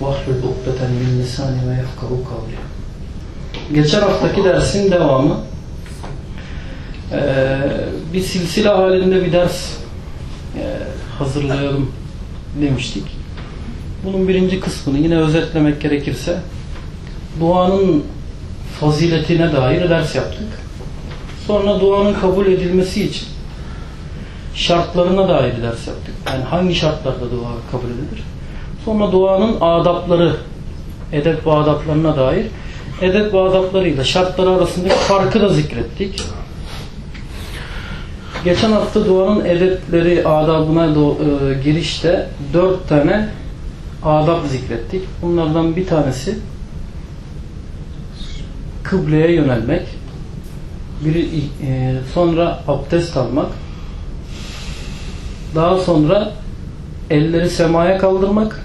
واحلل عقدة من لساني ويفقه قولي Geçen haftaki dersin devamı ee, bir silsile halinde bir ders e, hazırlayalım demiştik. Bunun birinci kısmını yine özetlemek gerekirse duanın faziletine dair ders yaptık. Sonra duanın kabul edilmesi için şartlarına dair ders yaptık. Yani hangi şartlarda dua kabul edilir? Sonra duanın adapları, edep ve adaplarına dair edep ve adaplarıyla şartları arasındaki farkı da zikrettik. Geçen hafta duanın edepleri, adabına e, girişte dört tane adab zikrettik. Bunlardan bir tanesi kıbleye yönelmek, biri, e, sonra abdest almak, daha sonra elleri semaya kaldırmak.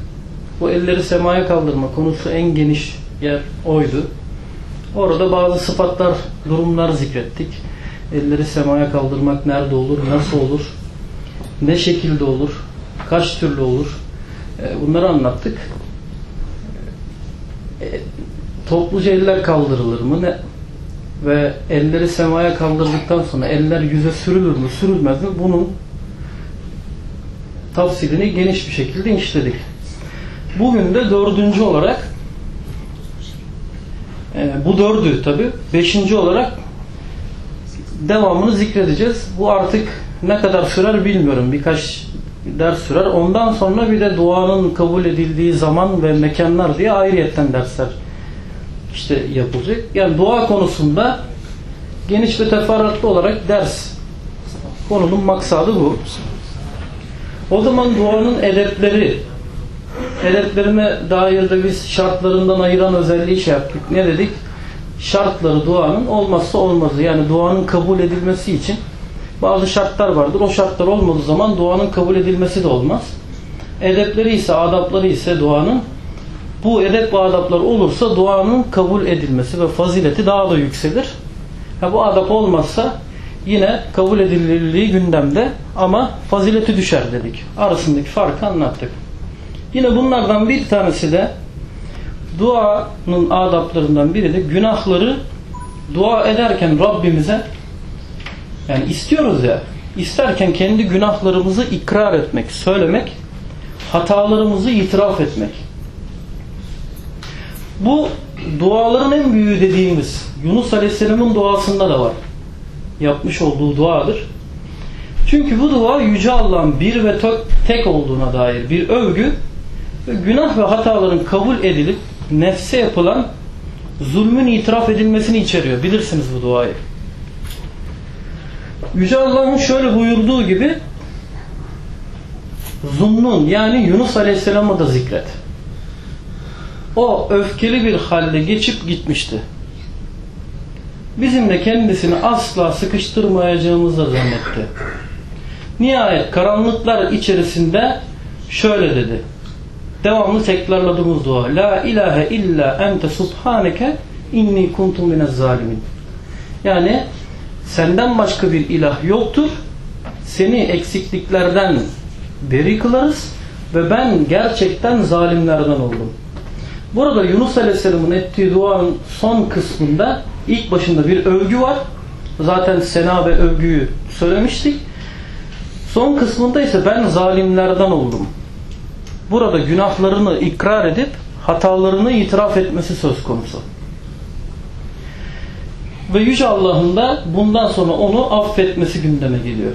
Bu elleri semaya kaldırma konusu en geniş yer oydu. Orada bazı sıfatlar, durumlar zikrettik. Elleri semaya kaldırmak nerede olur, nasıl olur, ne şekilde olur, kaç türlü olur bunları anlattık. Topluca eller kaldırılır mı? Ne? Ve elleri semaya kaldırdıktan sonra eller yüze sürülür mü, sürülmez mi? Bunun tafsilini geniş bir şekilde işledik. Bugün de dördüncü olarak e, bu dördü tabi beşinci olarak devamını zikredeceğiz. Bu artık ne kadar sürer bilmiyorum. Birkaç ders sürer. Ondan sonra bir de duanın kabul edildiği zaman ve mekanlar diye ayrıyetten dersler işte yapılacak. Yani dua konusunda geniş ve teferruatlı olarak ders konunun maksadı bu. O zaman duanın edepleri edeplerine dair de biz şartlarından ayıran özelliği şey yaptık. Ne dedik? Şartları duanın olmazsa olmazı. Yani duanın kabul edilmesi için bazı şartlar vardır. O şartlar olmadığı zaman duanın kabul edilmesi de olmaz. Edepleri ise, adapları ise duanın bu edep ve adaplar olursa duanın kabul edilmesi ve fazileti daha da yükselir. Ha, bu adap olmazsa yine kabul edilirliği gündemde ama fazileti düşer dedik. Arasındaki farkı anlattık. Yine bunlardan bir tanesi de duanın adaplarından biri de günahları dua ederken Rabbimize yani istiyoruz ya isterken kendi günahlarımızı ikrar etmek, söylemek, hatalarımızı itiraf etmek. Bu duaların en büyüğü dediğimiz Yunus Aleyhisselam'ın duasında da var. Yapmış olduğu duadır. Çünkü bu dua Yüce Allah'ın bir ve tek olduğuna dair bir övgü günah ve hataların kabul edilip nefse yapılan zulmün itiraf edilmesini içeriyor. Bilirsiniz bu duayı. Yüce Allah'ın şöyle buyurduğu gibi Zunnun yani Yunus Aleyhisselam'ı da zikret. O öfkeli bir halde geçip gitmişti. Bizim de kendisini asla sıkıştırmayacağımızı zannetti. Nihayet karanlıklar içerisinde şöyle dedi. Devamlı tekrarladığımız dua. La ilahe illa ente subhaneke inni kuntum minez zalimin. Yani senden başka bir ilah yoktur. Seni eksikliklerden beri kılarız ve ben gerçekten zalimlerden oldum. Burada Yunus Aleyhisselam'ın ettiği duanın son kısmında ilk başında bir övgü var. Zaten sena ve övgüyü söylemiştik. Son kısmında ise ben zalimlerden oldum. Burada günahlarını ikrar edip hatalarını itiraf etmesi söz konusu. Ve Yüce Allah'ın da bundan sonra onu affetmesi gündeme geliyor.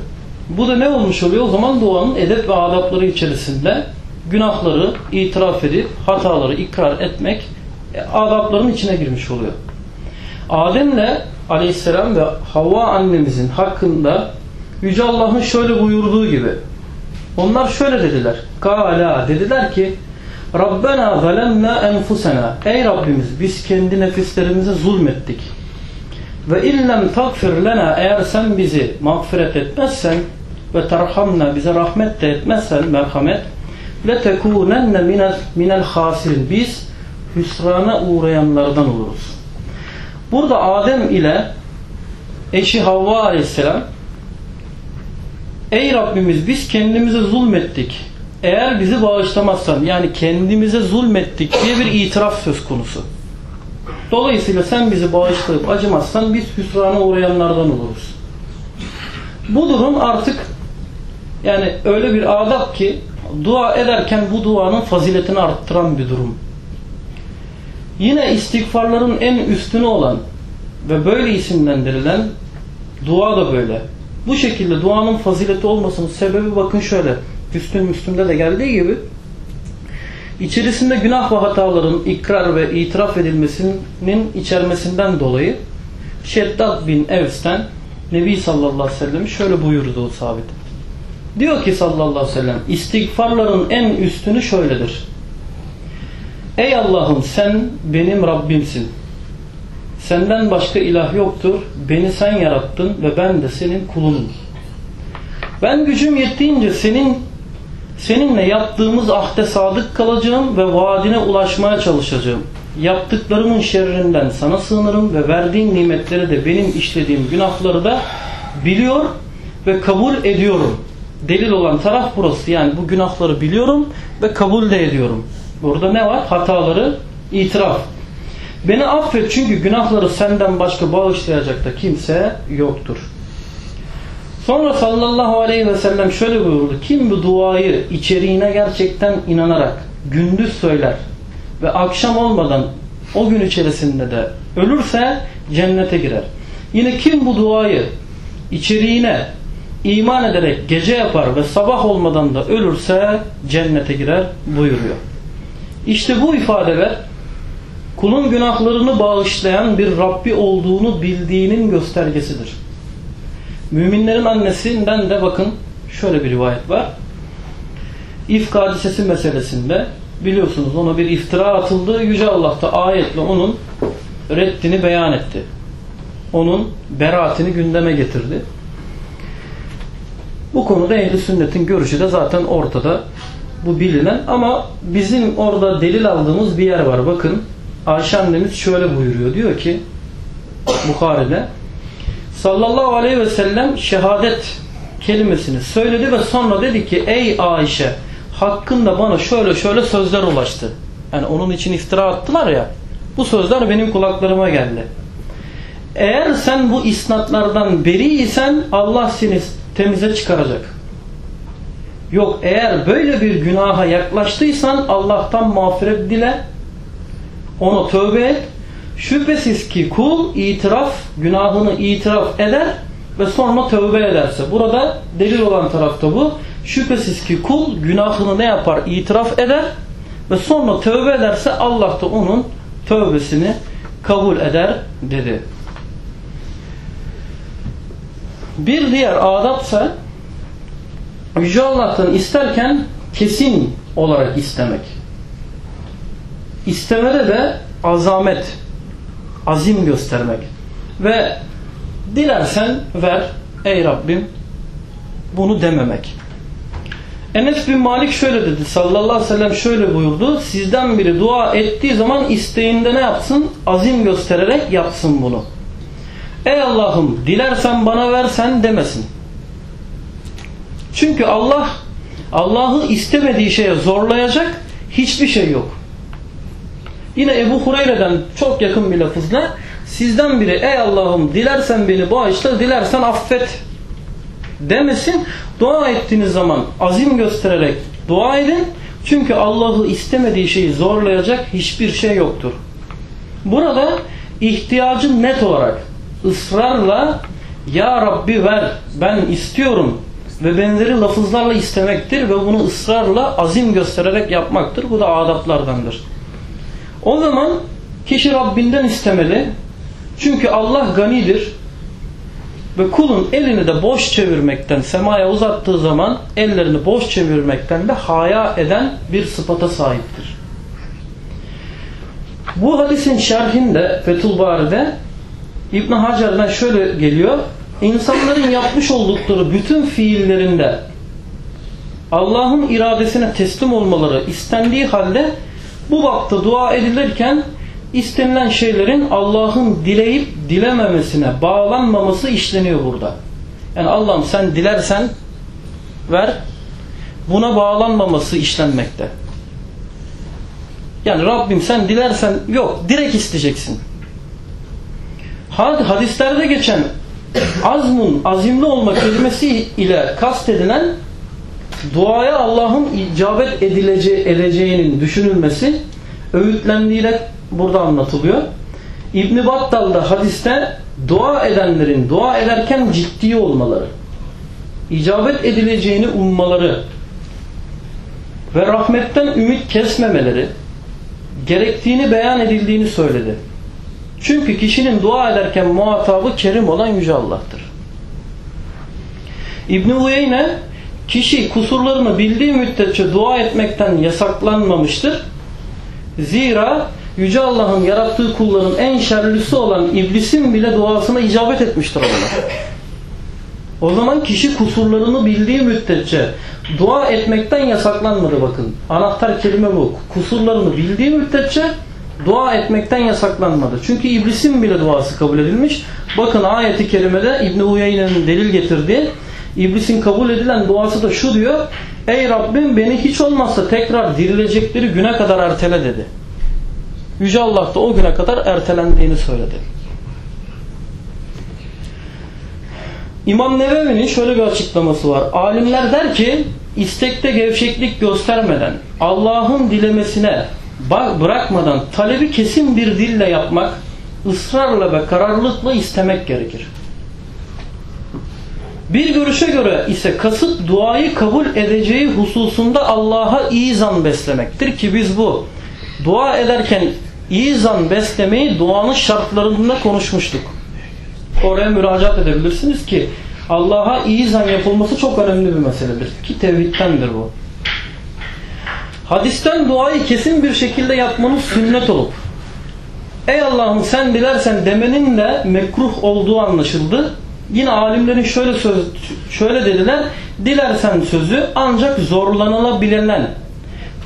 Bu da ne olmuş oluyor? O zaman duanın edep ve adapları içerisinde günahları itiraf edip hataları ikrar etmek e, adapların içine girmiş oluyor. Adem'le aleyhisselam ve Havva annemizin hakkında Yüce Allah'ın şöyle buyurduğu gibi onlar şöyle dediler. Kala dediler ki Rabbena zalemna enfusena. Ey Rabbimiz biz kendi nefislerimize zulmettik. Ve illem tagfir lena eğer sen bizi mağfiret etmezsen ve terhamna bize rahmet de etmezsen merhamet le tekunenne minel, minel hasirin. Biz hüsrana uğrayanlardan oluruz. Burada Adem ile eşi Havva aleyhisselam Ey Rabbimiz biz kendimize zulmettik. Eğer bizi bağışlamazsan yani kendimize zulmettik diye bir itiraf söz konusu. Dolayısıyla sen bizi bağışlayıp acımazsan biz hüsrana uğrayanlardan oluruz. Bu durum artık yani öyle bir adap ki dua ederken bu duanın faziletini arttıran bir durum. Yine istiğfarların en üstünü olan ve böyle isimlendirilen dua da böyle. Bu şekilde duanın fazileti olmasının sebebi bakın şöyle. Üstün Müslüm'de de geldiği gibi içerisinde günah ve hataların ikrar ve itiraf edilmesinin içermesinden dolayı Şeddat bin Evs'ten Nebi sallallahu aleyhi ve sellem şöyle buyurdu o sabit. Diyor ki sallallahu aleyhi ve sellem istiğfarların en üstünü şöyledir. Ey Allah'ım sen benim Rabbimsin. Senden başka ilah yoktur. Beni sen yarattın ve ben de senin kulunum. Ben gücüm yettiğince senin seninle yaptığımız ahde sadık kalacağım ve vaadine ulaşmaya çalışacağım. Yaptıklarımın şerrinden sana sığınırım ve verdiğin nimetleri de benim işlediğim günahları da biliyor ve kabul ediyorum. Delil olan taraf burası. Yani bu günahları biliyorum ve kabul de ediyorum. Burada ne var? Hataları itiraf. Beni affet çünkü günahları senden başka bağışlayacak da kimse yoktur. Sonra sallallahu aleyhi ve sellem şöyle buyurdu. Kim bu duayı içeriğine gerçekten inanarak gündüz söyler ve akşam olmadan o gün içerisinde de ölürse cennete girer. Yine kim bu duayı içeriğine iman ederek gece yapar ve sabah olmadan da ölürse cennete girer buyuruyor. İşte bu ifadeler kulun günahlarını bağışlayan bir Rabbi olduğunu bildiğinin göstergesidir. Müminlerin annesinden de bakın şöyle bir rivayet var. İfk hadisesi meselesinde biliyorsunuz ona bir iftira atıldı. Yüce Allah da ayetle onun reddini beyan etti. Onun beraatini gündeme getirdi. Bu konuda ehli sünnetin görüşü de zaten ortada. Bu bilinen ama bizim orada delil aldığımız bir yer var. Bakın Ayşe annemiz şöyle buyuruyor. Diyor ki Bukhari'de sallallahu aleyhi ve sellem şehadet kelimesini söyledi ve sonra dedi ki ey Ayşe hakkında bana şöyle şöyle sözler ulaştı. Yani onun için iftira attılar ya bu sözler benim kulaklarıma geldi. Eğer sen bu isnatlardan beriysen Allah seni temize çıkaracak. Yok eğer böyle bir günaha yaklaştıysan Allah'tan mağfiret dile ona tövbe et. Şüphesiz ki kul itiraf, günahını itiraf eder ve sonra tövbe ederse. Burada delil olan tarafta bu. Şüphesiz ki kul günahını ne yapar? İtiraf eder ve sonra tövbe ederse Allah da onun tövbesini kabul eder dedi. Bir diğer adapsa Yüce Allah'tan isterken kesin olarak istemek. İstemede de azamet, azim göstermek. Ve dilersen ver ey Rabbim bunu dememek. Enes bin Malik şöyle dedi sallallahu aleyhi ve sellem şöyle buyurdu. Sizden biri dua ettiği zaman isteğinde ne yapsın? Azim göstererek yapsın bunu. Ey Allah'ım dilersen bana versen demesin. Çünkü Allah Allah'ı istemediği şeye zorlayacak hiçbir şey yok. Yine Ebu Hureyre'den çok yakın bir lafızla sizden biri ey Allah'ım dilersen beni bağışla dilersen affet demesin. Dua ettiğiniz zaman azim göstererek dua edin. Çünkü Allah'ı istemediği şeyi zorlayacak hiçbir şey yoktur. Burada ihtiyacın net olarak ısrarla Ya Rabbi ver ben istiyorum ve benzeri lafızlarla istemektir ve bunu ısrarla azim göstererek yapmaktır. Bu da adaplardandır. O zaman kişi Rabbinden istemeli. Çünkü Allah ganidir. Ve kulun elini de boş çevirmekten, semaya uzattığı zaman ellerini boş çevirmekten de haya eden bir sıfata sahiptir. Bu hadisin şerhinde Fethul Bari'de İbn Hacer'den şöyle geliyor. İnsanların yapmış oldukları bütün fiillerinde Allah'ın iradesine teslim olmaları istendiği halde bu vakta dua edilirken istenilen şeylerin Allah'ın dileyip dilememesine bağlanmaması işleniyor burada. Yani Allah'ım sen dilersen ver buna bağlanmaması işlenmekte. Yani Rabbim sen dilersen yok direkt isteyeceksin. Hadislerde geçen azmun, azimli olma kelimesi ile kastedilen duaya Allah'ın icabet edilece edeceğinin düşünülmesi öğütlendiğiyle burada anlatılıyor. İbn Battal da hadiste dua edenlerin dua ederken ciddi olmaları, icabet edileceğini ummaları ve rahmetten ümit kesmemeleri gerektiğini beyan edildiğini söyledi. Çünkü kişinin dua ederken muhatabı kerim olan Yüce Allah'tır. İbn-i Uyeyne kişi kusurlarını bildiği müddetçe dua etmekten yasaklanmamıştır. Zira Yüce Allah'ın yarattığı kulların en şerlisi olan iblisin bile duasına icabet etmiştir ona. O zaman kişi kusurlarını bildiği müddetçe dua etmekten yasaklanmadı bakın. Anahtar kelime bu. Kusurlarını bildiği müddetçe dua etmekten yasaklanmadı. Çünkü iblisin bile duası kabul edilmiş. Bakın ayeti kerimede İbn Uyeyne'nin delil getirdiği iblisin kabul edilen duası da şu diyor. Ey Rabbim beni hiç olmazsa tekrar dirilecekleri güne kadar ertele dedi. Yüce Allah da o güne kadar ertelendiğini söyledi. İmam Nevevi'nin şöyle bir açıklaması var. Alimler der ki istekte gevşeklik göstermeden Allah'ın dilemesine bırakmadan talebi kesin bir dille yapmak ısrarla ve kararlılıkla istemek gerekir. Bir görüşe göre ise kasıt duayı kabul edeceği hususunda Allah'a iyi zan beslemektir ki biz bu dua ederken iyi zan beslemeyi duanın şartlarında konuşmuştuk. Oraya müracaat edebilirsiniz ki Allah'a iyi zan yapılması çok önemli bir meseledir. Ki tevhiddendir bu. Hadisten duayı kesin bir şekilde yapmanın sünnet olup Ey Allah'ım sen dilersen demenin de mekruh olduğu anlaşıldı. Yine alimlerin şöyle söz şöyle dediler. Dilersen sözü ancak zorlanılabilen,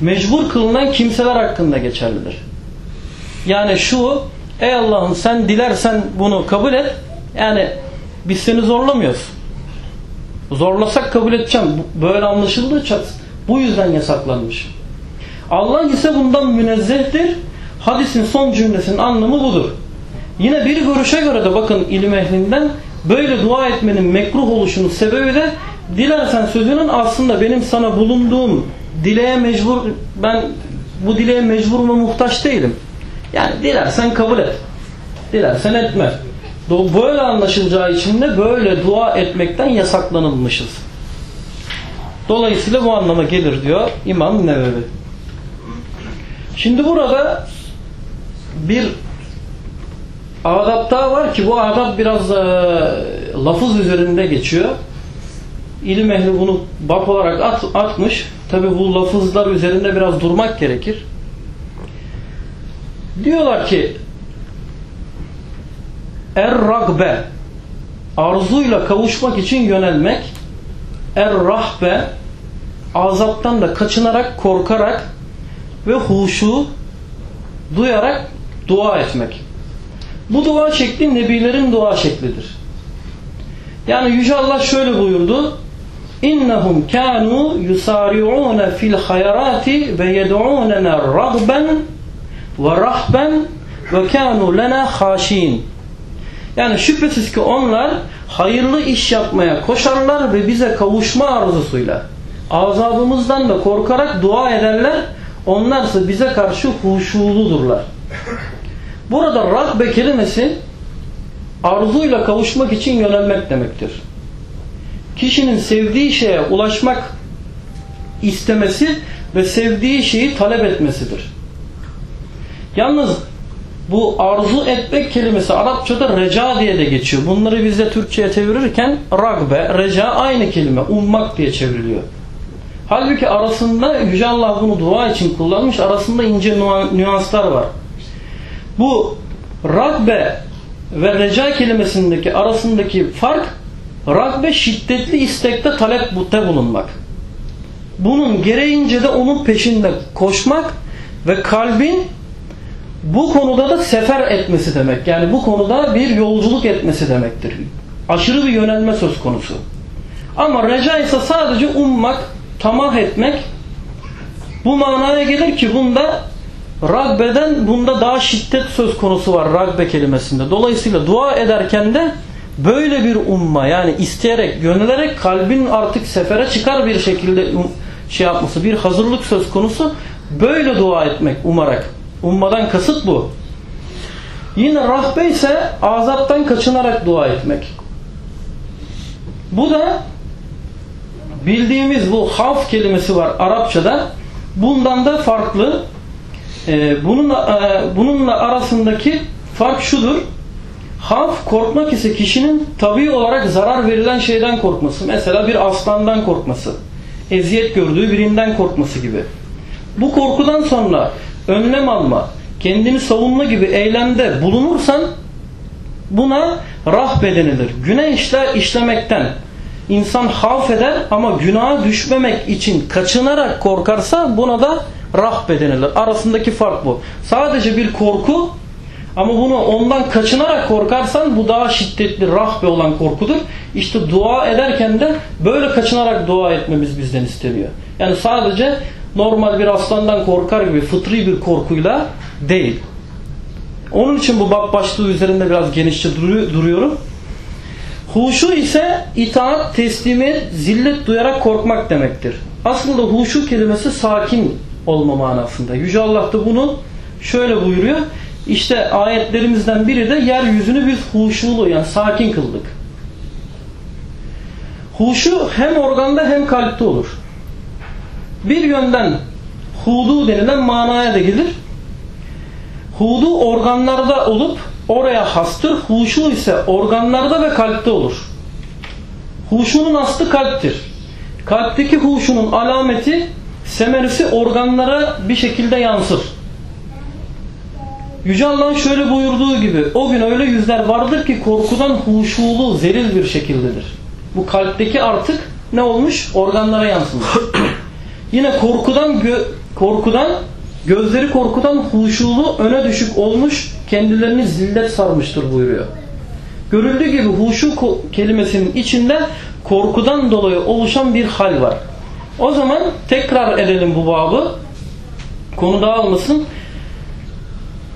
mecbur kılınan kimseler hakkında geçerlidir. Yani şu ey Allah'ım sen dilersen bunu kabul et. Yani biz seni zorlamıyoruz. Zorlasak kabul edeceğim. Böyle anlaşıldığı bu yüzden yasaklanmış. Allah ise bundan münezzehtir. Hadisin son cümlesinin anlamı budur. Yine bir görüşe göre de bakın ilim ehlinden böyle dua etmenin mekruh oluşunun sebebi de dilersen sözünün aslında benim sana bulunduğum dileğe mecbur ben bu dileğe mecbur ve muhtaç değilim. Yani dilersen kabul et. Dilersen etme. Böyle anlaşılacağı için de böyle dua etmekten yasaklanılmışız. Dolayısıyla bu anlama gelir diyor İmam Nevevi. Şimdi burada bir adap daha var ki bu adap biraz e, lafız üzerinde geçiyor. İlim ehli bunu bak olarak at, atmış. Tabi bu lafızlar üzerinde biraz durmak gerekir. Diyorlar ki Er-ragbe arzuyla kavuşmak için yönelmek Er-rahbe azaptan da kaçınarak, korkarak ve huşu duyarak dua etmek. Bu dua şekli nebilerin dua şeklidir. Yani Yüce Allah şöyle buyurdu. İnnehum kanu yusari'un fil hayrati ve yed'unena ragben ve rahben ve kanu lena haşin. Yani şüphesiz ki onlar hayırlı iş yapmaya koşarlar ve bize kavuşma arzusuyla azabımızdan da korkarak dua ederler. Onlarsa bize karşı huşuludurlar. Burada rahbe kelimesi arzuyla kavuşmak için yönelmek demektir. Kişinin sevdiği şeye ulaşmak istemesi ve sevdiği şeyi talep etmesidir. Yalnız bu arzu etmek kelimesi Arapçada reca diye de geçiyor. Bunları biz de Türkçe'ye çevirirken ragbe, reca aynı kelime. Ummak diye çevriliyor. Halbuki arasında Yüce Allah bunu dua için kullanmış. Arasında ince nüanslar var. Bu ragbe ve reca kelimesindeki arasındaki fark ragbe şiddetli istekte talepte bulunmak. Bunun gereğince de onun peşinde koşmak ve kalbin bu konuda da sefer etmesi demek. Yani bu konuda bir yolculuk etmesi demektir. Aşırı bir yönelme söz konusu. Ama reca ise sadece ummak, tamah etmek bu manaya gelir ki bunda ragbeden bunda daha şiddet söz konusu var ragbe kelimesinde. Dolayısıyla dua ederken de böyle bir umma yani isteyerek, yönelerek kalbin artık sefere çıkar bir şekilde şey yapması, bir hazırlık söz konusu. Böyle dua etmek umarak. Ummadan kasıt bu. Yine rahbe ise azaptan kaçınarak dua etmek. Bu da bildiğimiz bu havf kelimesi var Arapçada. Bundan da farklı. Ee, bununla, e, bununla arasındaki fark şudur. Havf korkmak ise kişinin tabi olarak zarar verilen şeyden korkması. Mesela bir aslandan korkması. Eziyet gördüğü birinden korkması gibi. Bu korkudan sonra önlem alma, kendini savunma gibi eylemde bulunursan buna rahbe denilir. Günah işler işlemekten insan havf eder ama günaha düşmemek için kaçınarak korkarsa buna da rahbe denilir. Arasındaki fark bu. Sadece bir korku ama bunu ondan kaçınarak korkarsan bu daha şiddetli rahbe olan korkudur. İşte dua ederken de böyle kaçınarak dua etmemiz bizden isteniyor. Yani sadece normal bir aslandan korkar gibi fıtri bir korkuyla değil. Onun için bu bab başlığı üzerinde biraz genişçe duruyorum. Huşu ise itaat, teslimiyet, zillet duyarak korkmak demektir. Aslında huşu kelimesi sakin olma manasında. Yüce Allah da bunu şöyle buyuruyor. İşte ayetlerimizden biri de yeryüzünü biz huşulu yani sakin kıldık. Huşu hem organda hem kalpte olur. Bir yönden hudu denilen manaya da gelir. Hudu organlarda olup oraya hastır. Huşu ise organlarda ve kalpte olur. Huşunun aslı kalptir. Kalpteki huşunun alameti semerisi organlara bir şekilde yansır. Yüce Allah'ın şöyle buyurduğu gibi o gün öyle yüzler vardır ki korkudan huşulu, zeril bir şekildedir. Bu kalpteki artık ne olmuş? Organlara yansımış. Yine korkudan gö korkudan gözleri korkudan huşulu öne düşük olmuş kendilerini zillet sarmıştır buyuruyor. Görüldüğü gibi huşu kelimesinin içinde korkudan dolayı oluşan bir hal var. O zaman tekrar edelim bu babı. Konu dağılmasın.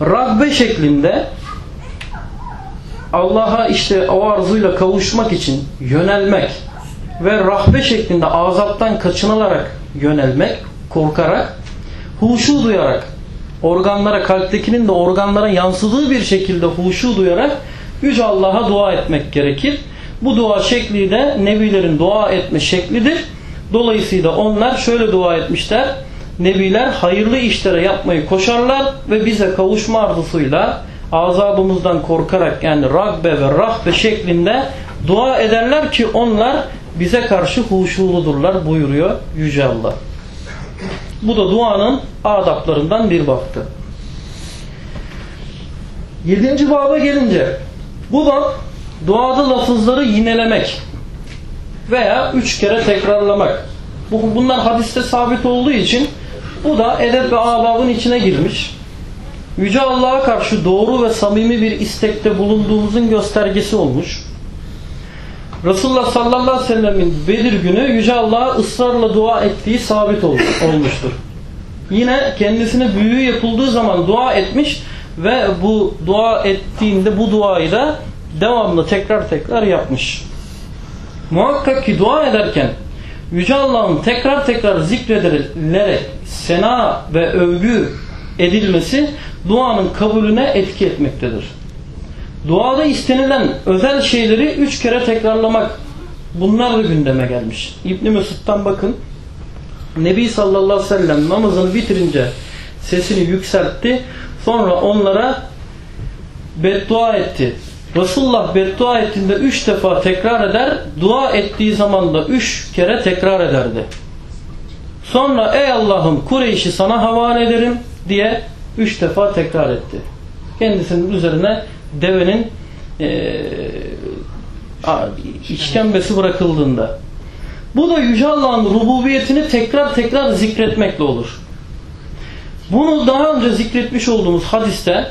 Ragbe şeklinde Allah'a işte o arzuyla kavuşmak için yönelmek ve rahbe şeklinde azaptan kaçınılarak yönelmek, korkarak, huşu duyarak, organlara, kalptekinin de organlara yansıdığı bir şekilde huşu duyarak Yüce Allah'a dua etmek gerekir. Bu dua şekli de Nebilerin dua etme şeklidir. Dolayısıyla onlar şöyle dua etmişler. Nebiler hayırlı işlere yapmayı koşarlar ve bize kavuşma arzusuyla azabımızdan korkarak yani ragbe ve rahbe şeklinde dua ederler ki onlar bize karşı huşuludurlar buyuruyor Yüce Allah. Bu da duanın adaplarından bir baktı. Yedinci baba gelince bu bab duada lafızları yinelemek veya üç kere tekrarlamak. Bunlar hadiste sabit olduğu için bu da edep ve adabın içine girmiş. Yüce Allah'a karşı doğru ve samimi bir istekte bulunduğumuzun göstergesi olmuş. Resulullah sallallahu aleyhi ve sellemin Bedir günü Yüce Allah'a ısrarla dua ettiği sabit olmuştur. Yine kendisine büyü yapıldığı zaman dua etmiş ve bu dua ettiğinde bu duayı da devamlı tekrar tekrar yapmış. Muhakkak ki dua ederken Yüce Allah'ın tekrar tekrar zikredilerek sena ve övgü edilmesi duanın kabulüne etki etmektedir. Duada istenilen özel şeyleri üç kere tekrarlamak bunlar da gündeme gelmiş. İbni Mesud'dan bakın. Nebi sallallahu aleyhi ve sellem namazını bitirince sesini yükseltti. Sonra onlara beddua etti. Resulullah beddua ettiğinde üç defa tekrar eder. Dua ettiği zaman da üç kere tekrar ederdi. Sonra ey Allah'ım Kureyş'i sana havale ederim diye üç defa tekrar etti. Kendisinin üzerine devenin e, işkembesi bırakıldığında. Bu da Yüce Allah'ın rububiyetini tekrar tekrar zikretmekle olur. Bunu daha önce zikretmiş olduğumuz hadiste,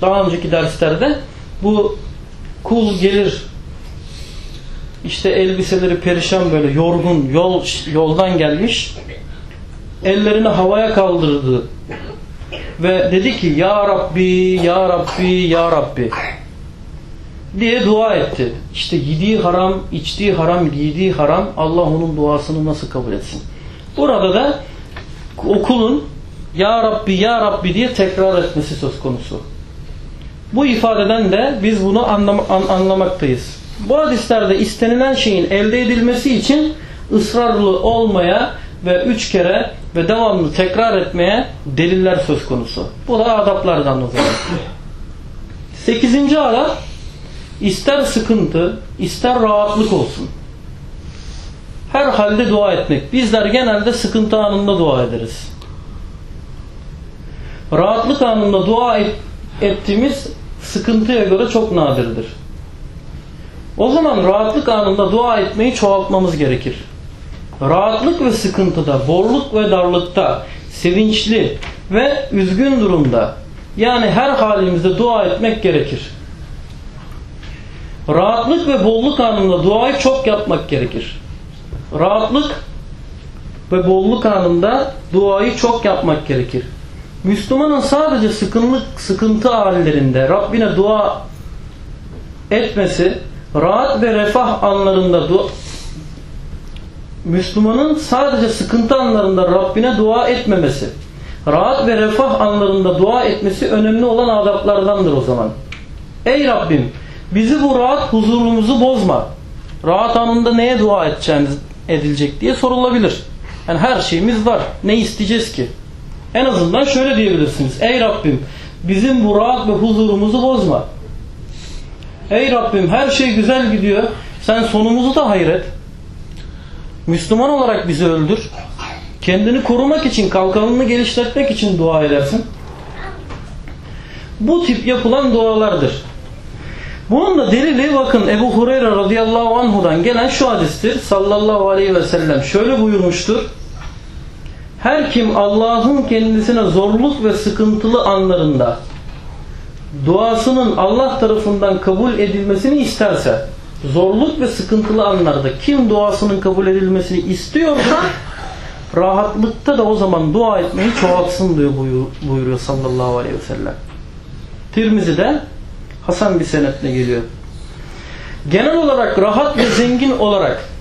daha önceki derslerde bu kul gelir işte elbiseleri perişan böyle yorgun yol yoldan gelmiş ellerini havaya kaldırdı ve dedi ki Ya Rabbi Ya Rabbi Ya Rabbi diye dua etti. İşte yediği haram, içtiği haram, giydiği haram Allah onun duasını nasıl kabul etsin? Burada da okulun Ya Rabbi Ya Rabbi diye tekrar etmesi söz konusu. Bu ifadeden de biz bunu anlam an anlamaktayız. Bu hadislerde istenilen şeyin elde edilmesi için ısrarlı olmaya ve üç kere ve devamlı tekrar etmeye deliller söz konusu. Bu da adaplardan o zaman. Sekizinci adap ister sıkıntı ister rahatlık olsun. Her halde dua etmek. Bizler genelde sıkıntı anında dua ederiz. Rahatlık anında dua et, ettiğimiz sıkıntıya göre çok nadirdir. O zaman rahatlık anında dua etmeyi çoğaltmamız gerekir. Rahatlık ve sıkıntıda, borluk ve darlıkta, sevinçli ve üzgün durumda yani her halimizde dua etmek gerekir. Rahatlık ve bolluk anında duayı çok yapmak gerekir. Rahatlık ve bolluk anında duayı çok yapmak gerekir. Müslümanın sadece sıkıntık, sıkıntı hallerinde Rabbine dua etmesi, rahat ve refah anlarında Müslümanın sadece sıkıntı anlarında Rabbine dua etmemesi, rahat ve refah anlarında dua etmesi önemli olan adaplardandır o zaman. Ey Rabbim bizi bu rahat huzurumuzu bozma. Rahat anında neye dua edeceğiniz edilecek diye sorulabilir. Yani her şeyimiz var. Ne isteyeceğiz ki? En azından şöyle diyebilirsiniz. Ey Rabbim bizim bu rahat ve huzurumuzu bozma. Ey Rabbim her şey güzel gidiyor. Sen sonumuzu da hayret. Müslüman olarak bizi öldür. Kendini korumak için, kalkanını geliştirmek için dua edersin. Bu tip yapılan dualardır. Bunun da delili bakın Ebu Hureyre radıyallahu anhudan gelen şu hadistir. Sallallahu aleyhi ve sellem şöyle buyurmuştur. Her kim Allah'ın kendisine zorluk ve sıkıntılı anlarında duasının Allah tarafından kabul edilmesini isterse zorluk ve sıkıntılı anlarda kim duasının kabul edilmesini istiyorsa rahatlıkta da o zaman dua etmeyi çoğaltsın diyor buyuruyor sallallahu aleyhi ve sellem. Tirmizi'de Hasan bir senetle geliyor. Genel olarak rahat ve zengin olarak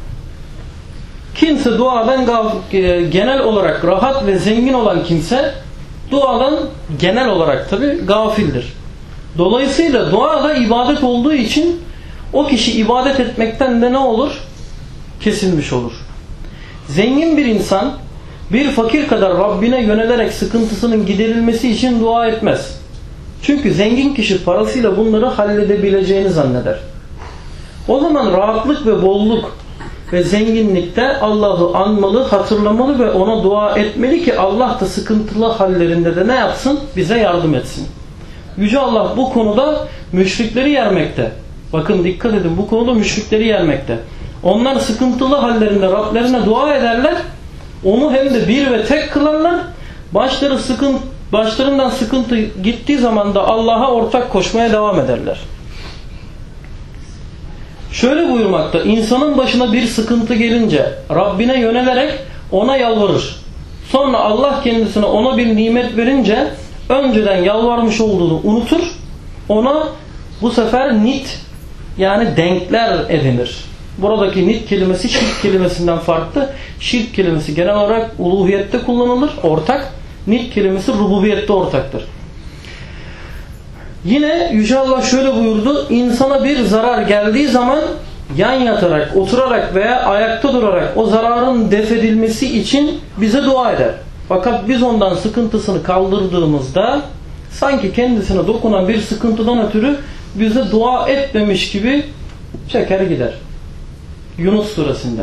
kimse duadan e, genel olarak rahat ve zengin olan kimse duadan genel olarak tabi gafildir. Dolayısıyla dua da ibadet olduğu için o kişi ibadet etmekten de ne olur? Kesilmiş olur. Zengin bir insan bir fakir kadar Rabbine yönelerek sıkıntısının giderilmesi için dua etmez. Çünkü zengin kişi parasıyla bunları halledebileceğini zanneder. O zaman rahatlık ve bolluk ve zenginlikte Allah'ı anmalı, hatırlamalı ve ona dua etmeli ki Allah da sıkıntılı hallerinde de ne yapsın? Bize yardım etsin. Yüce Allah bu konuda müşrikleri yermekte. Bakın dikkat edin bu konuda müşrikleri yermekte. Onlar sıkıntılı hallerinde Rablerine dua ederler. Onu hem de bir ve tek kılarlar. Başları sıkıntı başlarından sıkıntı gittiği zaman da Allah'a ortak koşmaya devam ederler. Şöyle buyurmakta, insanın başına bir sıkıntı gelince Rabbine yönelerek ona yalvarır. Sonra Allah kendisine ona bir nimet verince önceden yalvarmış olduğunu unutur. Ona bu sefer nit yani denkler edinir. Buradaki nit kelimesi şirk kelimesinden farklı. Şirk kelimesi genel olarak uluhiyette kullanılır, ortak. Nit kelimesi rububiyette ortaktır. Yine Yüce Allah şöyle buyurdu. İnsana bir zarar geldiği zaman yan yatarak, oturarak veya ayakta durarak o zararın defedilmesi için bize dua eder. Fakat biz ondan sıkıntısını kaldırdığımızda sanki kendisine dokunan bir sıkıntıdan ötürü bize dua etmemiş gibi çeker gider. Yunus suresinde.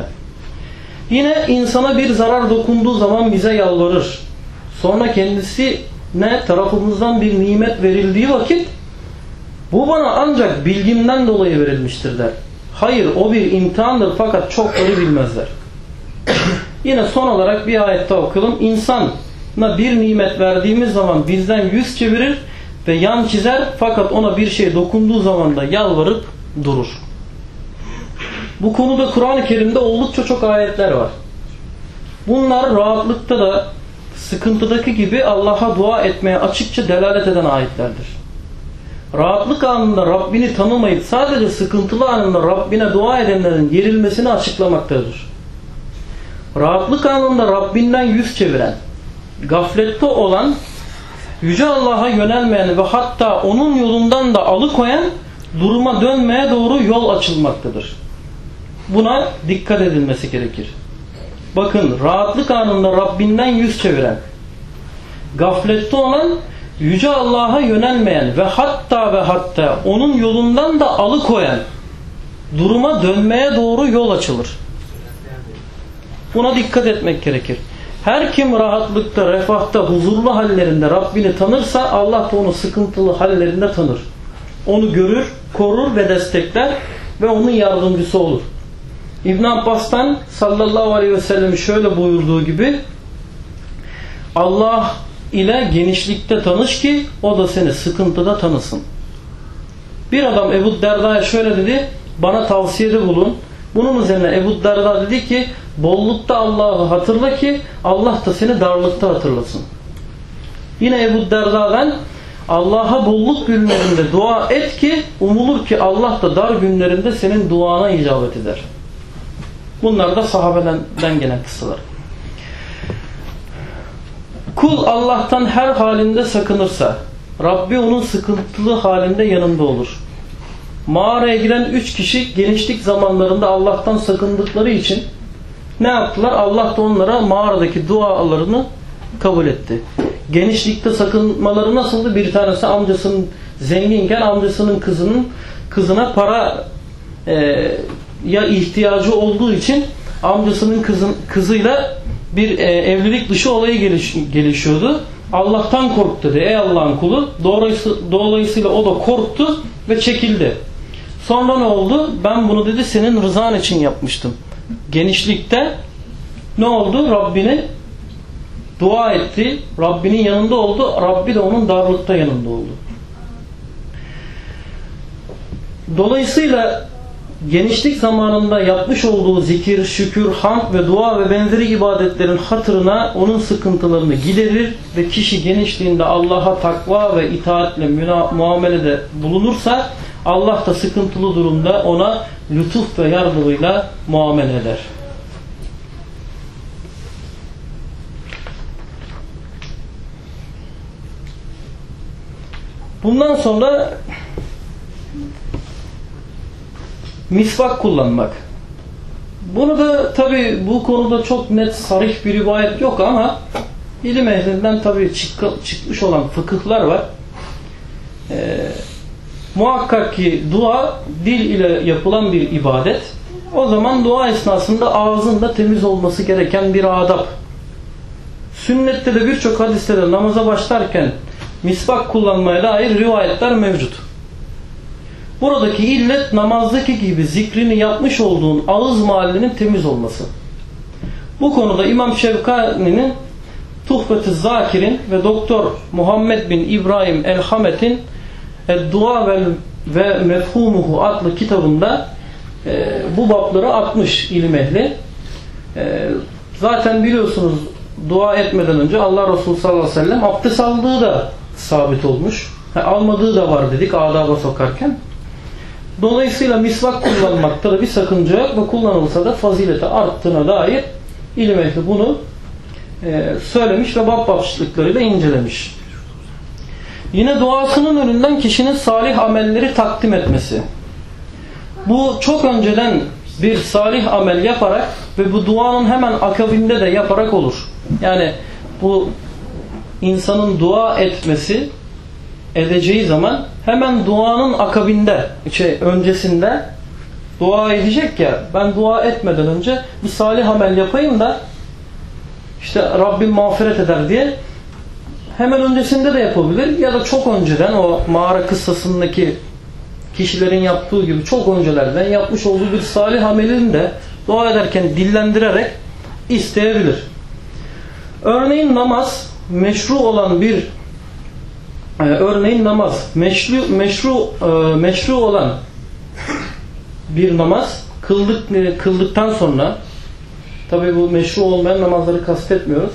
Yine insana bir zarar dokunduğu zaman bize yalvarır. Sonra kendisi ne tarafımızdan bir nimet verildiği vakit Bu bana ancak bilgimden dolayı verilmiştir der. Hayır o bir imtihandır fakat çokları bilmezler. Yine son olarak bir ayette okuyalım. İnsana bir nimet verdiğimiz zaman bizden yüz çevirir ve yan çizer fakat ona bir şey dokunduğu zaman da yalvarıp durur. Bu konuda Kur'an-ı Kerim'de oldukça çok ayetler var. Bunlar rahatlıkta da sıkıntıdaki gibi Allah'a dua etmeye açıkça delalet eden ayetlerdir. Rahatlık anında Rabbini tanımayıp sadece sıkıntılı anında Rabbine dua edenlerin yerilmesini açıklamaktadır. Rahatlık anında Rabbinden yüz çeviren, gaflette olan, Yüce Allah'a yönelmeyen ve hatta onun yolundan da alıkoyan duruma dönmeye doğru yol açılmaktadır. Buna dikkat edilmesi gerekir. Bakın rahatlık anında Rabbinden yüz çeviren, gaflette olan, Yüce Allah'a yönelmeyen ve hatta ve hatta onun yolundan da alıkoyan duruma dönmeye doğru yol açılır. Buna dikkat etmek gerekir. Her kim rahatlıkta, refahta, huzurlu hallerinde Rabbini tanırsa Allah da onu sıkıntılı hallerinde tanır. Onu görür, korur ve destekler ve onun yardımcısı olur. İbn Abbas'tan sallallahu aleyhi ve sellem şöyle buyurduğu gibi Allah ile genişlikte tanış ki o da seni sıkıntıda tanısın. Bir adam Ebu Derda'ya şöyle dedi bana tavsiyede bulun. Bunun üzerine Ebu Derda dedi ki bollukta Allah'ı hatırla ki Allah da seni darlıkta hatırlasın. Yine Ebu Derda'dan Allah'a bolluk günlerinde dua et ki umulur ki Allah da dar günlerinde senin duana icabet eder. Bunlar da sahabeden gelen kıssalar. Kul Allah'tan her halinde sakınırsa Rabbi onun sıkıntılı halinde yanında olur. Mağaraya giren üç kişi genişlik zamanlarında Allah'tan sakındıkları için ne yaptılar? Allah da onlara mağaradaki dualarını kabul etti. Genişlikte sakınmaları nasıldı? Bir tanesi amcasının zenginken amcasının kızının kızına para e, ya ihtiyacı olduğu için amcasının kızın, kızıyla bir e, evlilik dışı olayı geliş, gelişiyordu. Allah'tan korktu dedi. Ey Allah'ın kulu. Dolayısıyla, o da korktu ve çekildi. Sonra ne oldu? Ben bunu dedi senin rızan için yapmıştım. Genişlikte ne oldu? Rabbini dua etti. Rabbinin yanında oldu. Rabbi de onun darlıkta yanında oldu. Dolayısıyla genişlik zamanında yapmış olduğu zikir, şükür, hamd ve dua ve benzeri ibadetlerin hatırına onun sıkıntılarını giderir ve kişi genişliğinde Allah'a takva ve itaatle muamelede bulunursa Allah da sıkıntılı durumda ona lütuf ve yardımıyla muamele eder. Bundan sonra misvak kullanmak. Bunu da tabi bu konuda çok net sarih bir rivayet yok ama ilim ehlinden tabi çıkmış olan fıkıhlar var. Ee, muhakkak ki dua dil ile yapılan bir ibadet. O zaman dua esnasında ağzın da temiz olması gereken bir adab. Sünnette de birçok hadiste de namaza başlarken misvak kullanmaya dair rivayetler mevcut. Buradaki illet namazdaki gibi zikrini yapmış olduğun ağız mahallinin temiz olması. Bu konuda İmam Şevkani'nin Tuhbet-i Zakir'in ve Doktor Muhammed bin İbrahim el-Hamet'in Dua ve, ve Mefhumuhu adlı kitabında e, bu babları atmış ilim ehli. E, zaten biliyorsunuz dua etmeden önce Allah Resulü sallallahu aleyhi ve sellem abdest aldığı da sabit olmuş. Ha, almadığı da var dedik adaba sokarken. Dolayısıyla misvak kullanmakta da bir sakınca yok ve kullanılsa da fazilete arttığına dair ilim ehli bunu e, söylemiş ve bab başlıklarıyla incelemiş. Yine duasının önünden kişinin salih amelleri takdim etmesi. Bu çok önceden bir salih amel yaparak ve bu duanın hemen akabinde de yaparak olur. Yani bu insanın dua etmesi edeceği zaman hemen duanın akabinde, şey öncesinde dua edecek ya ben dua etmeden önce bir salih amel yapayım da işte Rabbim mağfiret eder diye hemen öncesinde de yapabilir ya da çok önceden o mağara kıssasındaki kişilerin yaptığı gibi çok öncelerden yapmış olduğu bir salih amelini de dua ederken dillendirerek isteyebilir. Örneğin namaz meşru olan bir e, örneğin namaz meşru meşru e, meşru olan bir namaz kıldık e, kıldıktan sonra tabi bu meşru olmayan namazları kastetmiyoruz.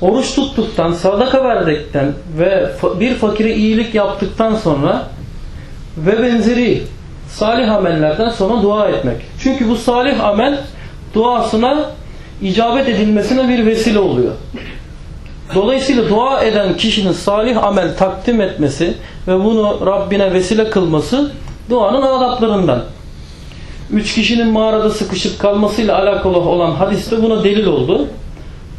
Oruç tuttuktan, sadaka verdikten ve bir fakire iyilik yaptıktan sonra ve benzeri salih amellerden sonra dua etmek. Çünkü bu salih amel duasına icabet edilmesine bir vesile oluyor. Dolayısıyla dua eden kişinin salih amel takdim etmesi ve bunu Rabbine vesile kılması duanın adaplarından. Üç kişinin mağarada sıkışıp kalmasıyla alakalı olan hadiste buna delil oldu.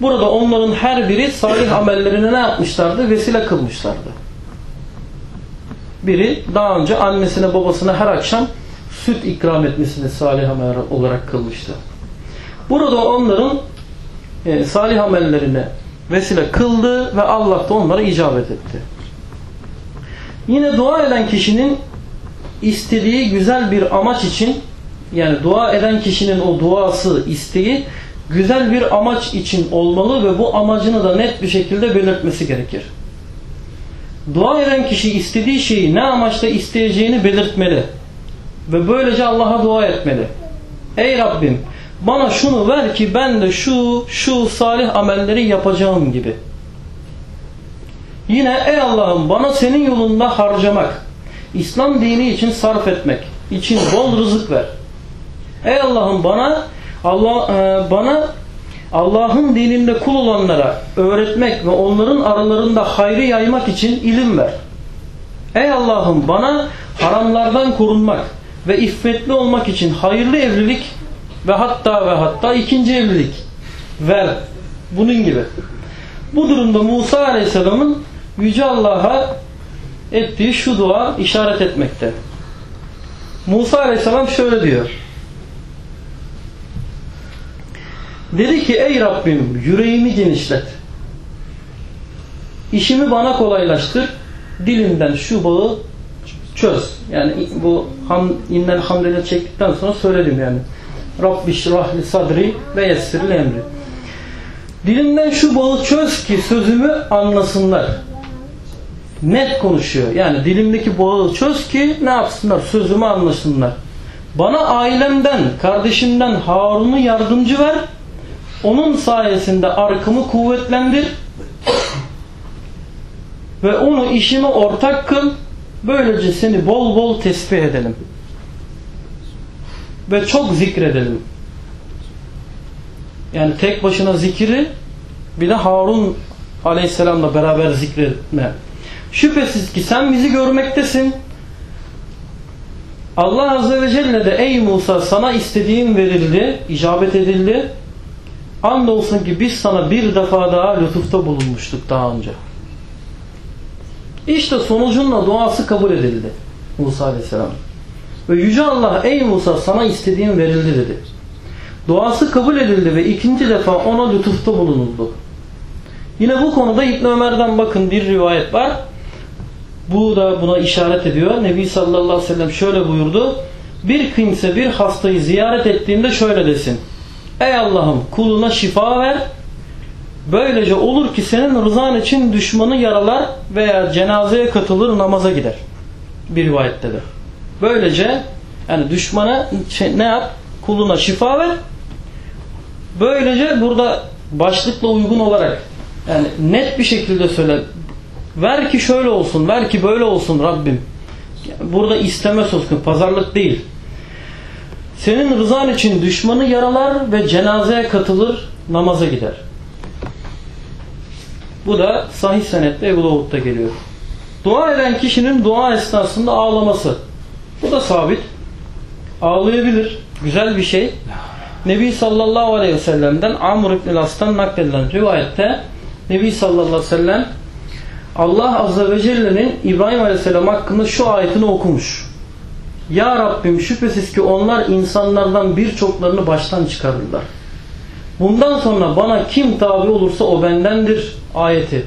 Burada onların her biri salih amellerine ne yapmışlardı? Vesile kılmışlardı. Biri daha önce annesine babasına her akşam süt ikram etmesini salih amel olarak kılmıştı. Burada onların e, salih amellerine vesile kıldı ve Allah da onlara icabet etti. Yine dua eden kişinin istediği güzel bir amaç için yani dua eden kişinin o duası, isteği güzel bir amaç için olmalı ve bu amacını da net bir şekilde belirtmesi gerekir. Dua eden kişi istediği şeyi ne amaçla isteyeceğini belirtmeli. Ve böylece Allah'a dua etmeli. Ey Rabbim bana şunu ver ki ben de şu şu salih amelleri yapacağım gibi. Yine ey Allah'ım bana senin yolunda harcamak, İslam dini için sarf etmek için bol rızık ver. Ey Allah'ım bana Allah e, bana Allah'ın dininde kul olanlara öğretmek ve onların aralarında hayrı yaymak için ilim ver. Ey Allah'ım bana haramlardan korunmak ve iffetli olmak için hayırlı evlilik ve hatta ve hatta ikinci evlilik ver. Bunun gibi. Bu durumda Musa Aleyhisselam'ın Yüce Allah'a ettiği şu dua işaret etmekte. Musa Aleyhisselam şöyle diyor. Dedi ki ey Rabbim yüreğimi genişlet. İşimi bana kolaylaştır. Dilimden şu bağı çöz. Yani bu ham, innel hamdele çektikten sonra söyledim yani. Rabbi şrahli sadri ve yessirli emri. Dilimden şu bağı çöz ki sözümü anlasınlar. Net konuşuyor. Yani dilimdeki bağı çöz ki ne yapsınlar? Sözümü anlasınlar. Bana ailemden, kardeşimden Harun'u yardımcı ver onun sayesinde arkamı kuvvetlendir ve onu işime ortak kıl. Böylece seni bol bol tesbih edelim. Ve çok zikredelim. Yani tek başına zikri bir de Harun aleyhisselamla beraber zikretme. Şüphesiz ki sen bizi görmektesin. Allah Azze ve Celle de ey Musa sana istediğim verildi, icabet edildi Andolsun ki biz sana bir defa daha lütufta bulunmuştuk daha önce. İşte sonucunla duası kabul edildi Musa Aleyhisselam. Ve Yüce Allah ey Musa sana istediğim verildi dedi. Duası kabul edildi ve ikinci defa ona lütufta bulunuldu. Yine bu konuda İbn Ömer'den bakın bir rivayet var. Bu da buna işaret ediyor. Nebi sallallahu aleyhi ve sellem şöyle buyurdu. Bir kimse bir hastayı ziyaret ettiğinde şöyle desin. Ey Allah'ım kuluna şifa ver. Böylece olur ki senin rızan için düşmanı yaralar veya cenazeye katılır namaza gider. Bir rivayette de. Böylece yani düşmana şey, ne yap? Kuluna şifa ver. Böylece burada başlıkla uygun olarak yani net bir şekilde söyle. Ver ki şöyle olsun, ver ki böyle olsun Rabbim. Burada isteme söz konusu, pazarlık değil. Senin rızan için düşmanı yaralar ve cenazeye katılır, namaza gider. Bu da sahih senette Ebu Davud'da geliyor. Dua eden kişinin dua esnasında ağlaması. Bu da sabit. Ağlayabilir. Güzel bir şey. Nebi sallallahu aleyhi ve sellem'den Amr ibn As'tan nakledilen rivayette Nebi sallallahu aleyhi ve sellem Allah azze ve celle'nin İbrahim aleyhisselam hakkında şu ayetini okumuş. Ya Rabbim şüphesiz ki onlar insanlardan birçoklarını baştan çıkarırlar. Bundan sonra bana kim tabi olursa o bendendir ayeti.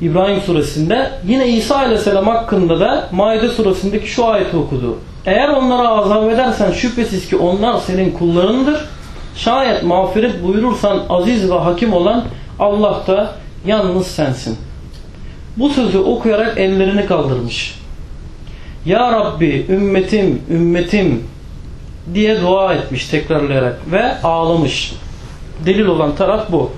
İbrahim suresinde. Yine İsa aleyhisselam hakkında da Maide suresindeki şu ayeti okudu. Eğer onlara azap edersen şüphesiz ki onlar senin kullarındır. Şayet mağfiret buyurursan aziz ve hakim olan Allah da yalnız sensin. Bu sözü okuyarak ellerini kaldırmış. Ya Rabbi ümmetim ümmetim diye dua etmiş tekrarlayarak ve ağlamış. Delil olan taraf bu.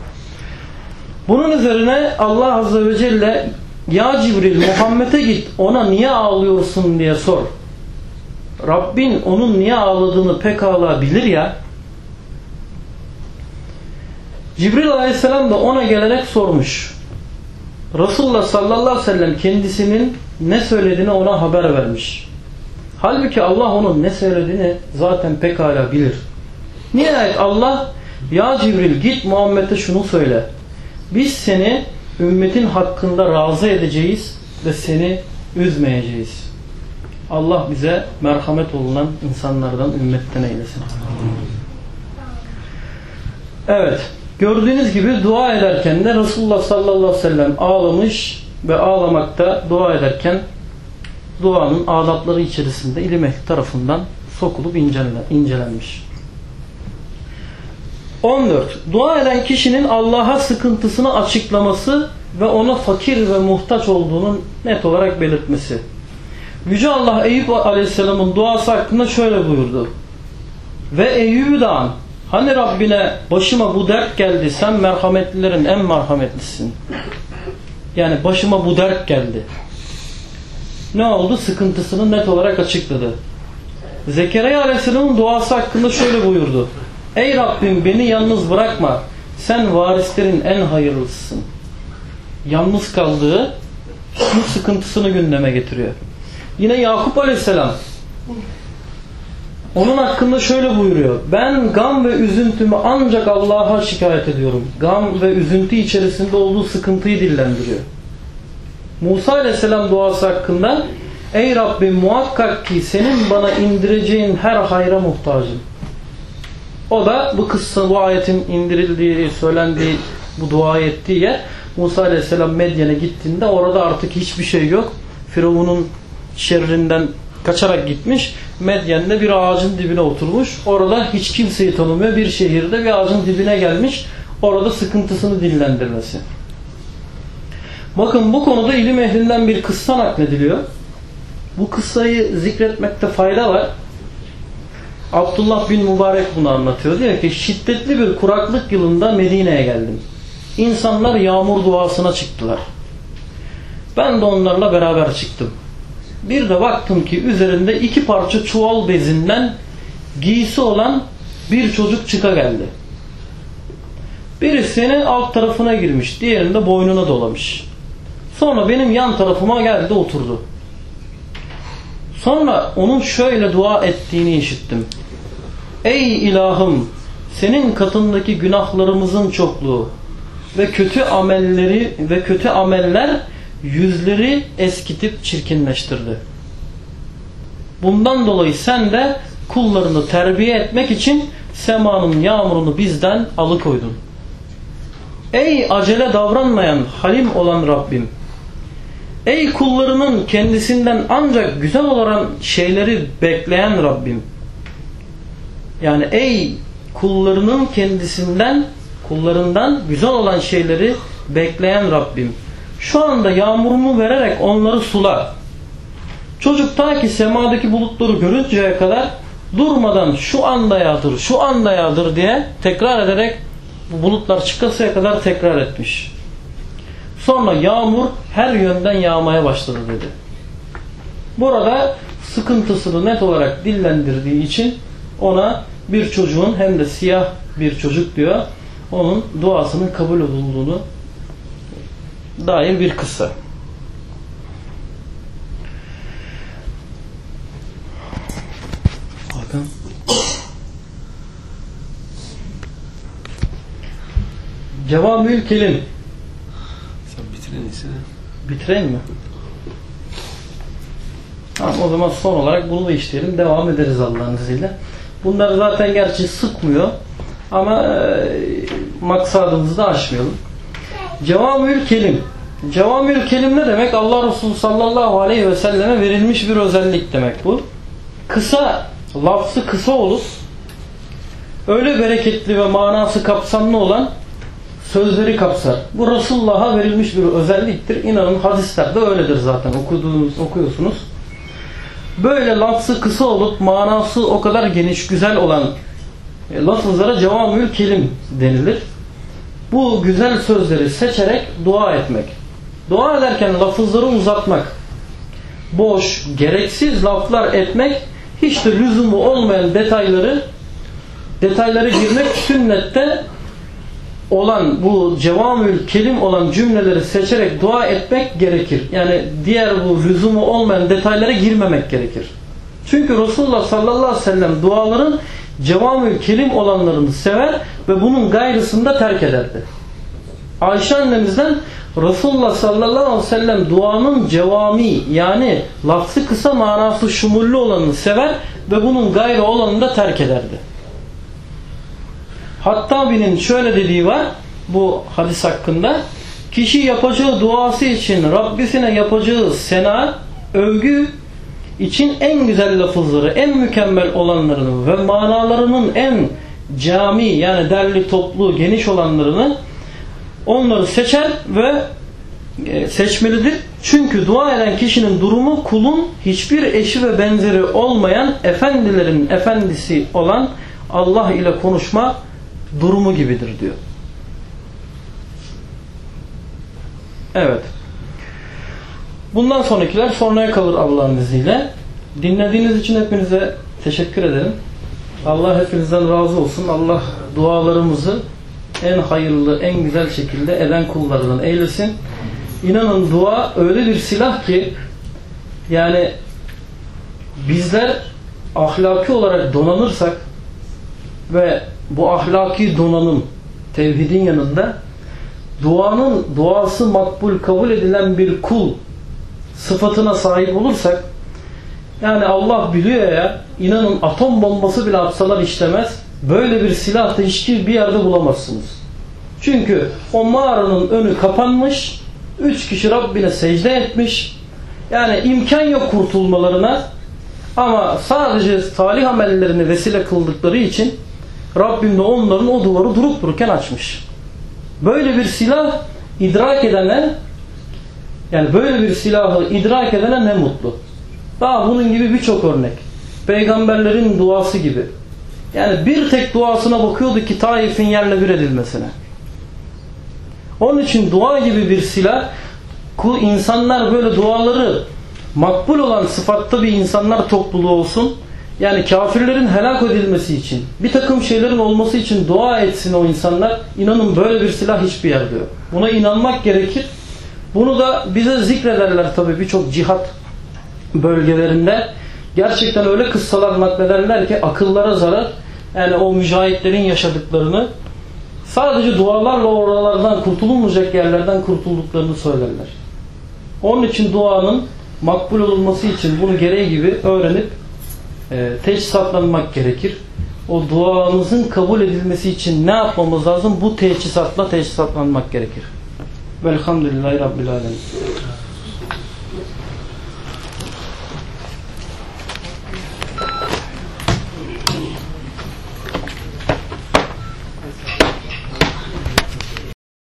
Bunun üzerine Allah Azze ve Celle Ya Cibril Muhammed'e git ona niye ağlıyorsun diye sor. Rabbin onun niye ağladığını pekala bilir ya. Cibril Aleyhisselam da ona gelerek sormuş. Resulullah sallallahu aleyhi ve sellem kendisinin ne söylediğini ona haber vermiş. Halbuki Allah onun ne söylediğini zaten pekala bilir. Nihayet Allah ya Cibril git Muhammed'e şunu söyle. Biz seni ümmetin hakkında razı edeceğiz ve seni üzmeyeceğiz. Allah bize merhamet olunan insanlardan ümmetten eylesin. Evet. Gördüğünüz gibi dua ederken de Resulullah sallallahu aleyhi ve sellem ağlamış ve ağlamakta dua ederken duanın adapları içerisinde ilim tarafından sokulup incelenmiş. 14. Dua eden kişinin Allah'a sıkıntısını açıklaması ve ona fakir ve muhtaç olduğunu net olarak belirtmesi. Yüce Allah Eyüp Aleyhisselam'ın duası hakkında şöyle buyurdu. Ve Eyüp'ü de an. Hani Rabbine başıma bu dert geldi sen merhametlilerin en merhametlisin. Yani başıma bu dert geldi. Ne oldu? Sıkıntısını net olarak açıkladı. Zekeriya Aleyhisselam'ın duası hakkında şöyle buyurdu. Ey Rabbim beni yalnız bırakma. Sen varislerin en hayırlısısın. Yalnız kaldığı bu sıkıntısını gündeme getiriyor. Yine Yakup Aleyhisselam onun hakkında şöyle buyuruyor. Ben gam ve üzüntümü ancak Allah'a şikayet ediyorum. Gam ve üzüntü içerisinde olduğu sıkıntıyı dillendiriyor. Musa Aleyhisselam duası hakkında Ey Rabbim muhakkak ki senin bana indireceğin her hayra muhtacım. O da bu kıssa bu ayetin indirildiği, söylendiği, bu dua ettiği yer Musa Aleyhisselam Medyen'e gittiğinde orada artık hiçbir şey yok. Firavun'un şerrinden kaçarak gitmiş. Medyen'de bir ağacın dibine oturmuş. Orada hiç kimseyi tanımıyor. Bir şehirde bir ağacın dibine gelmiş. Orada sıkıntısını dillendirmesi. Bakın bu konuda ilim ehlinden bir kıssa naklediliyor. Bu kıssayı zikretmekte fayda var. Abdullah bin Mübarek bunu anlatıyor. Diyor ki şiddetli bir kuraklık yılında Medine'ye geldim. İnsanlar yağmur duasına çıktılar. Ben de onlarla beraber çıktım. Bir de baktım ki üzerinde iki parça çuval bezinden giysi olan bir çocuk çıka geldi. Birisinin alt tarafına girmiş, diğerinde boynuna dolamış. Sonra benim yan tarafıma geldi oturdu. Sonra onun şöyle dua ettiğini işittim. Ey ilahım senin katındaki günahlarımızın çokluğu ve kötü amelleri ve kötü ameller yüzleri eskitip çirkinleştirdi. Bundan dolayı sen de kullarını terbiye etmek için semanın yağmurunu bizden alıkoydun. Ey acele davranmayan halim olan Rabbim Ey kullarının kendisinden ancak güzel olan şeyleri bekleyen Rabbim. Yani ey kullarının kendisinden kullarından güzel olan şeyleri bekleyen Rabbim. Şu anda yağmurunu vererek onları sula. Çocuk ta ki semadaki bulutları görünceye kadar durmadan şu anda yağdır, şu anda yağdır diye tekrar ederek bu bulutlar çıkasıya kadar tekrar etmiş. Sonra yağmur her yönden yağmaya başladı dedi. Burada sıkıntısını net olarak dillendirdiği için ona bir çocuğun hem de siyah bir çocuk diyor onun duasının kabul olduğunu dair bir kıssa. Hakan. Cevabül Kelim Neyse. Bitireyim mi? Tamam, o zaman son olarak bunu da işleyelim. Devam ederiz Allah'ın izniyle. Bunlar zaten gerçi sıkmıyor. Ama e, maksadımızı da aşmayalım. Cevamül kelim. Cevamül kelim ne demek? Allah Resulü sallallahu aleyhi ve selleme verilmiş bir özellik demek bu. Kısa, lafzı kısa olup öyle bereketli ve manası kapsamlı olan sözleri kapsar. Bu Resulullah'a verilmiş bir özelliktir. İnanın hadislerde öyledir zaten. Okuduğunuz, okuyorsunuz. Böyle lafzı kısa olup manası o kadar geniş, güzel olan e, lafızlara cevamül kelim denilir. Bu güzel sözleri seçerek dua etmek. Dua ederken lafızları uzatmak, boş, gereksiz laflar etmek, hiç de lüzumu olmayan detayları detayları girmek sünnette olan bu cevamül kelim olan cümleleri seçerek dua etmek gerekir. Yani diğer bu lüzumu olmayan detaylara girmemek gerekir. Çünkü Resulullah sallallahu aleyhi ve sellem duaların cevamül kelim olanlarını sever ve bunun gayrısını da terk ederdi. Ayşe annemizden Resulullah sallallahu aleyhi ve sellem duanın cevami yani lafzı kısa manası şumullu olanını sever ve bunun gayrı olanını da terk ederdi. Hattabi'nin şöyle dediği var bu hadis hakkında. Kişi yapacağı duası için Rabbisine yapacağı sena, övgü için en güzel lafızları, en mükemmel olanlarını ve manalarının en cami yani derli toplu geniş olanlarını onları seçer ve e, seçmelidir. Çünkü dua eden kişinin durumu kulun hiçbir eşi ve benzeri olmayan efendilerin efendisi olan Allah ile konuşma durumu gibidir diyor. Evet. Bundan sonrakiler sonraya kalır Allah'ın izniyle. Dinlediğiniz için hepinize teşekkür ederim. Allah hepinizden razı olsun. Allah dualarımızı en hayırlı, en güzel şekilde eden kullarından eylesin. İnanın dua öyle bir silah ki yani bizler ahlaki olarak donanırsak ve bu ahlaki donanım tevhidin yanında duanın duası makbul kabul edilen bir kul sıfatına sahip olursak yani Allah biliyor ya inanın atom bombası bile atsalar işlemez böyle bir silah da hiçbir bir yerde bulamazsınız. Çünkü o mağaranın önü kapanmış üç kişi Rabbine secde etmiş yani imkan yok kurtulmalarına ama sadece salih amellerini vesile kıldıkları için Rabbim de onların o duvarı durup dururken açmış. Böyle bir silah idrak edene yani böyle bir silahı idrak edene ne mutlu. Daha bunun gibi birçok örnek. Peygamberlerin duası gibi. Yani bir tek duasına bakıyordu ki Taif'in yerle bir edilmesine. Onun için dua gibi bir silah insanlar böyle duaları makbul olan sıfatta bir insanlar topluluğu olsun. Yani kafirlerin helak edilmesi için bir takım şeylerin olması için dua etsin o insanlar. İnanın böyle bir silah hiçbir yerde yok. Buna inanmak gerekir. Bunu da bize zikrederler tabi birçok cihat bölgelerinde. Gerçekten öyle kıssalar naklederler ki akıllara zarar. Yani o mücahitlerin yaşadıklarını sadece dualarla oralardan kurtulunmayacak yerlerden kurtulduklarını söylerler. Onun için duanın makbul olunması için bunu gereği gibi öğrenip e, teçhizatlanmak gerekir. O duamızın kabul edilmesi için ne yapmamız lazım? Bu teçhizatla teçhizatlanmak gerekir. Velhamdülillahi Rabbil Alemin.